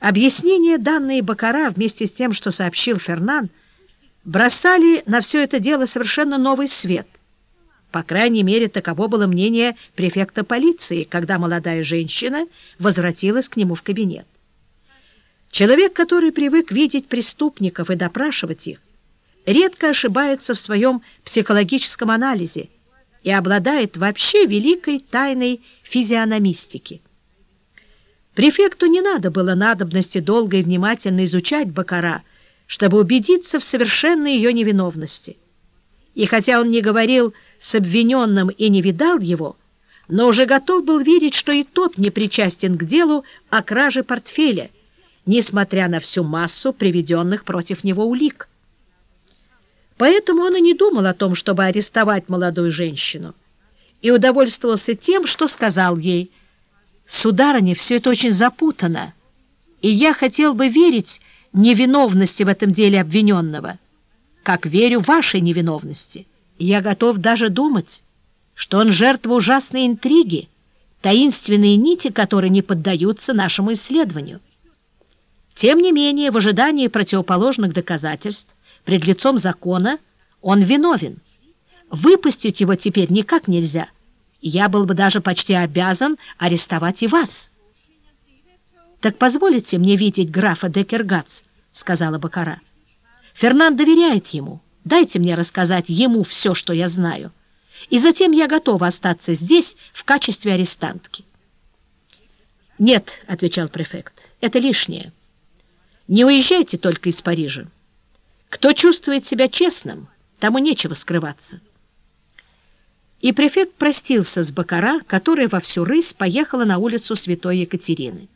Объяснения, данные Бакара вместе с тем, что сообщил Фернан, бросали на все это дело совершенно новый свет. По крайней мере, таково было мнение префекта полиции, когда молодая женщина возвратилась к нему в кабинет. Человек, который привык видеть преступников и допрашивать их, редко ошибается в своем психологическом анализе и обладает вообще великой тайной физиономистики. Префекту не надо было надобности долго и внимательно изучать Бакара, чтобы убедиться в совершенной ее невиновности. И хотя он не говорил с обвиненным и не видал его, но уже готов был верить, что и тот не причастен к делу о краже портфеля, несмотря на всю массу приведенных против него улик. Поэтому он и не думал о том, чтобы арестовать молодую женщину, и удовольствовался тем, что сказал ей, «Сударыня, все это очень запутано, и я хотел бы верить невиновности в этом деле обвиненного, как верю вашей невиновности. Я готов даже думать, что он жертва ужасной интриги, таинственные нити, которые не поддаются нашему исследованию». Тем не менее, в ожидании противоположных доказательств, пред лицом закона, он виновен. Выпустить его теперь никак нельзя. Я был бы даже почти обязан арестовать и вас. «Так позволите мне видеть графа Декергац», — сказала Бакара. «Фернан доверяет ему. Дайте мне рассказать ему все, что я знаю. И затем я готова остаться здесь в качестве арестантки». «Нет», — отвечал префект, — «это лишнее». Не уезжайте только из Парижа. Кто чувствует себя честным, тому нечего скрываться. И префект простился с Бакара, которая во всю рысь поехала на улицу Святой Екатерины.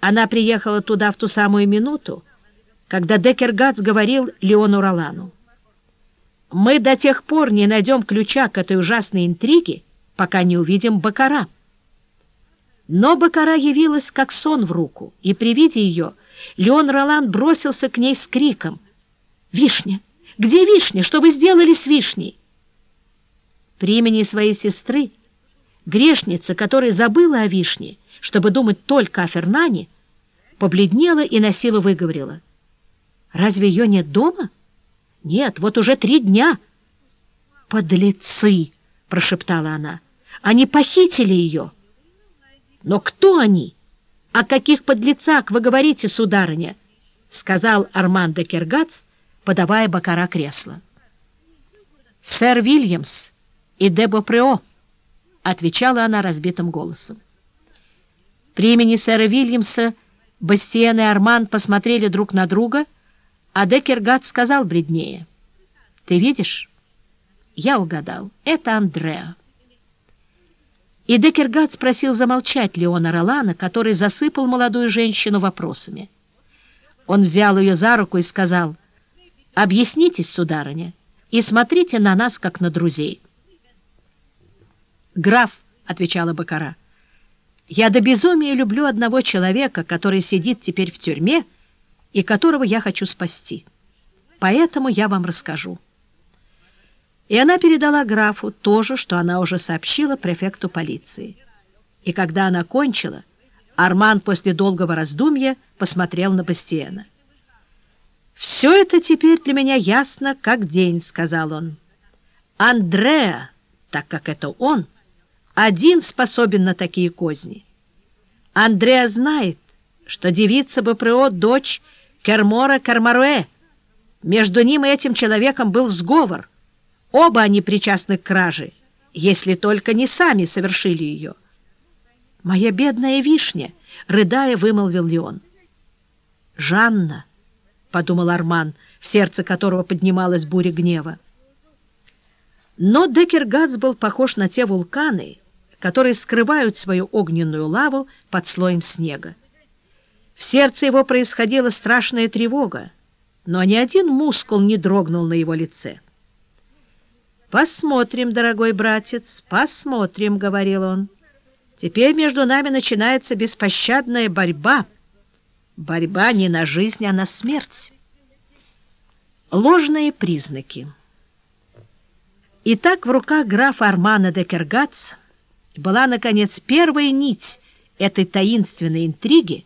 Она приехала туда в ту самую минуту, когда Декергац говорил Леону Ролану. «Мы до тех пор не найдем ключа к этой ужасной интриге, пока не увидим Бакара». Но Бакара явилась как сон в руку, и при виде ее Леон Ролан бросился к ней с криком. «Вишня! Где вишня? Что вы сделали с вишней?» При имени своей сестры, грешница, которая забыла о вишне, чтобы думать только о Фернане, побледнела и на силу выговорила. «Разве ее нет дома?» «Нет, вот уже три дня». «Подлецы!» — прошептала она. «Они похитили ее». «Но кто они?» «О каких подлецах вы говорите, сударыня?» — сказал Арман де Кергац, подавая Бакара кресло. «Сэр Вильямс и де Бопрео», — отвечала она разбитым голосом. При имени сэра Вильямса Бастиен и Арман посмотрели друг на друга, а де Кергат сказал бреднее. «Ты видишь?» «Я угадал. Это Андреа». И Декергат спросил замолчать Леона Ролана, который засыпал молодую женщину вопросами. Он взял ее за руку и сказал, «Объяснитесь, сударыня, и смотрите на нас, как на друзей». «Граф», — отвечала Бакара, — «я до безумия люблю одного человека, который сидит теперь в тюрьме и которого я хочу спасти. Поэтому я вам расскажу». И она передала графу то же, что она уже сообщила префекту полиции. И когда она кончила, Арман после долгого раздумья посмотрел на Бастиена. «Все это теперь для меня ясно, как день», — сказал он. «Андреа, так как это он, один способен на такие козни. Андреа знает, что девица Бапрео — дочь Кермора Кармаруэ. Между ним и этим человеком был сговор — Оба они причастны к краже, если только не сами совершили ее. «Моя бедная вишня!» — рыдая, вымолвил Леон. «Жанна!» — подумал Арман, в сердце которого поднималась буря гнева. Но Декергац был похож на те вулканы, которые скрывают свою огненную лаву под слоем снега. В сердце его происходила страшная тревога, но ни один мускул не дрогнул на его лице. «Посмотрим, дорогой братец, посмотрим», — говорил он. «Теперь между нами начинается беспощадная борьба. Борьба не на жизнь, а на смерть». Ложные признаки Итак, в руках графа Армана де Кергац была, наконец, первая нить этой таинственной интриги,